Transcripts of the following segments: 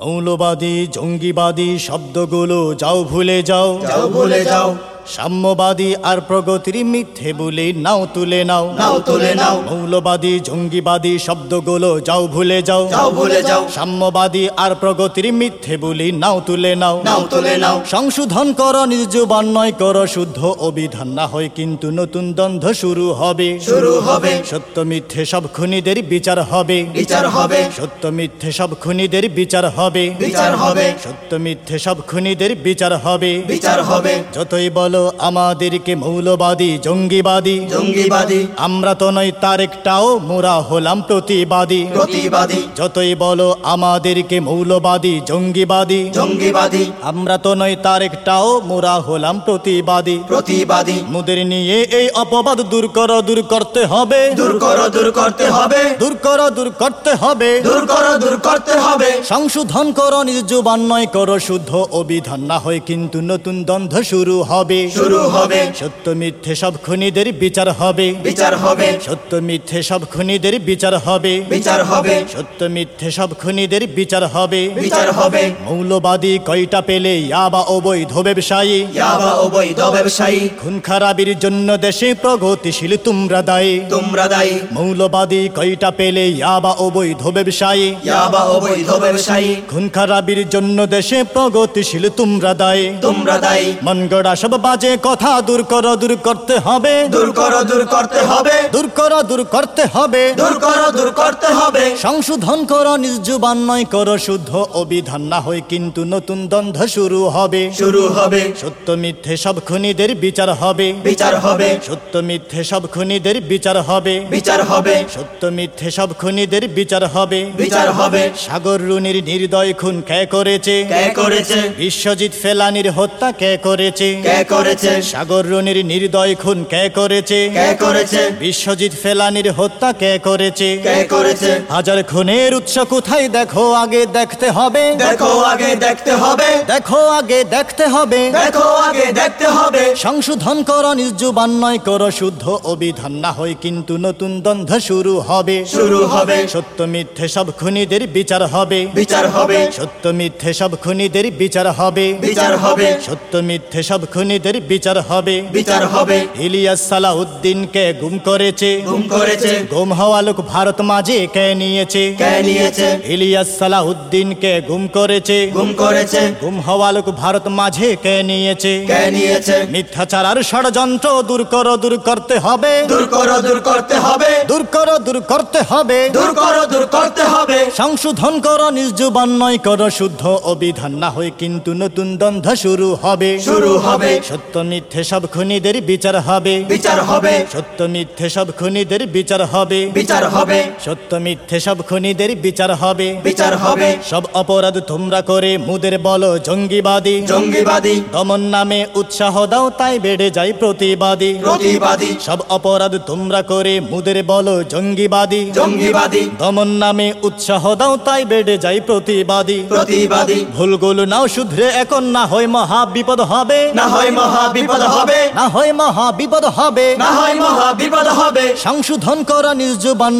মৌলবাদী জঙ্গিবাদী শব্দগুলো যাও ভুলে যাও যাও ভুলে যাও সাম্যবাদী আর প্রগতির মিথ্যে বলে নাও তুলে নাও। নাও তুলে নাও। মৌলবাদী জঙ্গিবাদী শব্দগুলো যাও ভুলে যাও। যাও ভুলে যাও। সাম্যবাদী আর প্রগতির মিথ্যে বলি নাও তুলে নাও। নাও তুলে নাও। সংশোধন কর নিজ জবান নয় কর শুদ্ধ অবিধান না হয় কিন্তু নতুন দ্বন্দ্ব শুরু হবে। শুরু হবে। সত্য মিথ্যে সব খুনিদের বিচার হবে। বিচার হবে। সত্য মিথ্যে সব খুনিদের বিচার হবে। বিচার হবে। সত্য মিথ্যে সব খুনিদের বিচার হবে। বিচার হবে। যতই বলো আমাদেরকে মৌলবাদী জঙ্গিবাদী। জঙ্গিবাদী। আমরা তো নয় তার একটাও মোরা হলাম প্রতিবাদী। প্রতিবাদী। যতই বলো আমাদেরকে মৌলবাদী জঙ্গিবাদী। জঙ্গিবাদী। আমরা তো নয় তার একটাও মোরা হলাম প্রতিবাদী। প্রতিবাদী। মুদের নিয়ে এই অপবাদ দূর করো দূর করতে হবে। দূর করো দূর করতে হবে। দূর করো দূর করতে হবে। দূর করো দূর করতে হবে। সংশোধন করো নিজ জুবান নয় করো শুদ্ধ অভিধান না হয় কিন্তু নতুন দ্বন্দ্ব শুরু হবে। শুরু হবে। সত্য মিথ্যে সব খুনিদের বিচার হবে। বিচার হবে। সত্য মিথ্যে সব খুনিদের বিচার হবে। বিচার হবে। সত্য মিথ্যে সব খুনিদের বিচার হবে। বিচার হবে। মৌলবাদী কয়টা পেলে ইয়াবা অবৈধ ব্যবসায়ী। ইয়াবা অবৈধ ব্যবসায়ী। খুন খারাপির জন্য দেশে প্রগতিশীল তোমরা দায়ী। তোমরা দায়ী। মৌলবাদী কয়টা পেলে ইয়াবা অবৈধ ব্যবসায়ী। ইয়াবা অবৈধ ব্যবসায়ী। খুন খারাপির জন্য দেশে প্রগতিশীল তোমরা দায়ী। তোমরা দায়ী। মনগড়া সব বাজে কথা দূর করো দূর করতে হবে। দূর করো দূর করতে হবে। দূর করো দূর করতে হবে। দূর করো দূর করতে হবে। সংশোধন করো নিজ জুবান নয় করো শুদ্ধ অবিধান না হয় কিন্তু নতুন দ্বন্দ্ব শুরু হবে। শুরু হবে। সত্য মিথ্যে সব খুনিদের বিচার হবে। বিচার হবে। সত্য মিথ্যে সব খুনিদের বিচার হবে। বিচার হবে। সত্য মিথ্যে সব খুনিদের বিচার হবে। বিচার হবে। সাগর রুনির নির্দয় খুন কে করেছে? কে করেছে? বিশ্বজিৎ ফেলানির হত্যা কে করেছে? কে করেছে? সাগর রুনির নির্দয় খুন কে করেছে? কে করেছে? বিশ্বজিৎ ফেলানির হত্যা কে করেছে? কে করেছে? হাজার খুনের উৎস কোথায়? দেখো আগে দেখতে হবে। দেখো আগে দেখতে হবে। দেখো আগে দেখতে হবে। দেখো আগে দেখতে হবে। সংশোধন করো নিজ জুবান নয় করো শুদ্ধ অবিধান না হয় কিন্তু নতুন দ্বন্দ্ব শুরু হবে। শুরু হবে। সত্য মিথ্যে সব খুনিদের বিচার হবে। বিচার হবে। সত্য মিথ্যে সব খুনিদের বিচার হবে। বিচার হবে। সত্য মিথ্যে সব খুনিদের বিচার হবে। বিচার হবে। ইলিয়াস সালাউদ্দিনকে গুম করেছে। গুম করেছে। গুম হওয়া লোক ভারত মাঝে কে নিয়েছে? কে নিয়েছে? ইলিয়াস সালাউদ্দিনকে গুম করেছে। গুম করেছে। গুম হওয়া লোক ভারত মাঝে কে নিয়েছে? কে নিয়েছে? মিথ্যাচার আর ষড়যন্ত্র দূর করো দূর করতে হবে। দূর করো দূর করতে হবে। দূর করো দূর করতে হবে। দূর করো দূর করতে হবে। সংশোধন করো নিজ জুবান নয় করো শুদ্ধ অবিধান না হয় কিন্তু নতুন দ্বন্দ্ব শুরু হবে। শুরু হবে। সত্য মিথ্যে সব খুনিদের বিচার হবে। বিচার হবে। সত্য মিথ্যে সব খুনিদের বিচার হবে। বিচার হবে। সত্য মিথ্যে সব খুনিদের বিচার হবে। বিচার হবে। সব অপরাধ তোমরা করে মুদের বলো জঙ্গিবাদী। জঙ্গিবাদী। দমন নামে উৎসাহ দাও তাই বেড়ে যায় প্রতিবাদী। প্রতিবাদী। সব অপরাধ তোমরা করে মুদের বলো জঙ্গিবাদী। জঙ্গিবাদী। দমন নামে উৎসাহ দাও তাই বেড়ে যায় প্রতিবাদী। প্রতিবাদী। ভুলগুলো নাও শুধরে এখন না হয় মহা বিপদ হবে। না হয় মহা বিপদ হবে না হয় মহা বিপদ হবে না হয় মহা বিপদ হবে সংশোধন করা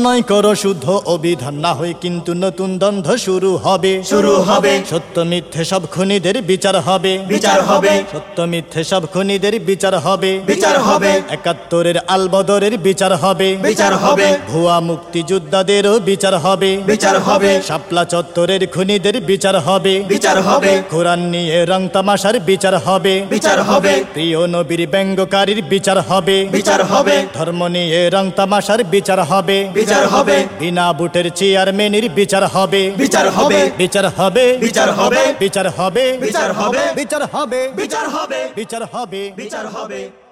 নয় করো শুদ্ধ অবিধান না হয় কিন্তু নতুন দ্বন্দ্ব শুরু হবে শুরু হবে সত্য মিথ্যে সব খুনিদের বিচার হবে বিচার হবে সত্য মিথ্যে সব খুনিদের বিচার হবে বিচার হবে একাত্তরের আলবদরের বিচার হবে বিচার হবে ভুয়া মুক্তিযোদ্ধাদেরও বিচার হবে বিচার হবে শাপলা চত্বরের খুনিদের বিচার হবে বিচার হবে কোরআন নিয়ে রং তামাশার বিচার হবে বিচার হবে প্রিয় নবীর ব্যঙ্গকারীর বিচার হবে বিচার হবে ধর্ম নিয়ে রং তামাশার বিচার হবে বিচার হবে বিনা বুটের চেয়ারম্যানের বিচার হবে বিচার হবে বিচার হবে বিচার হবে বিচার হবে বিচার হবে বিচার হবে বিচার হবে বিচার হবে বিচার হবে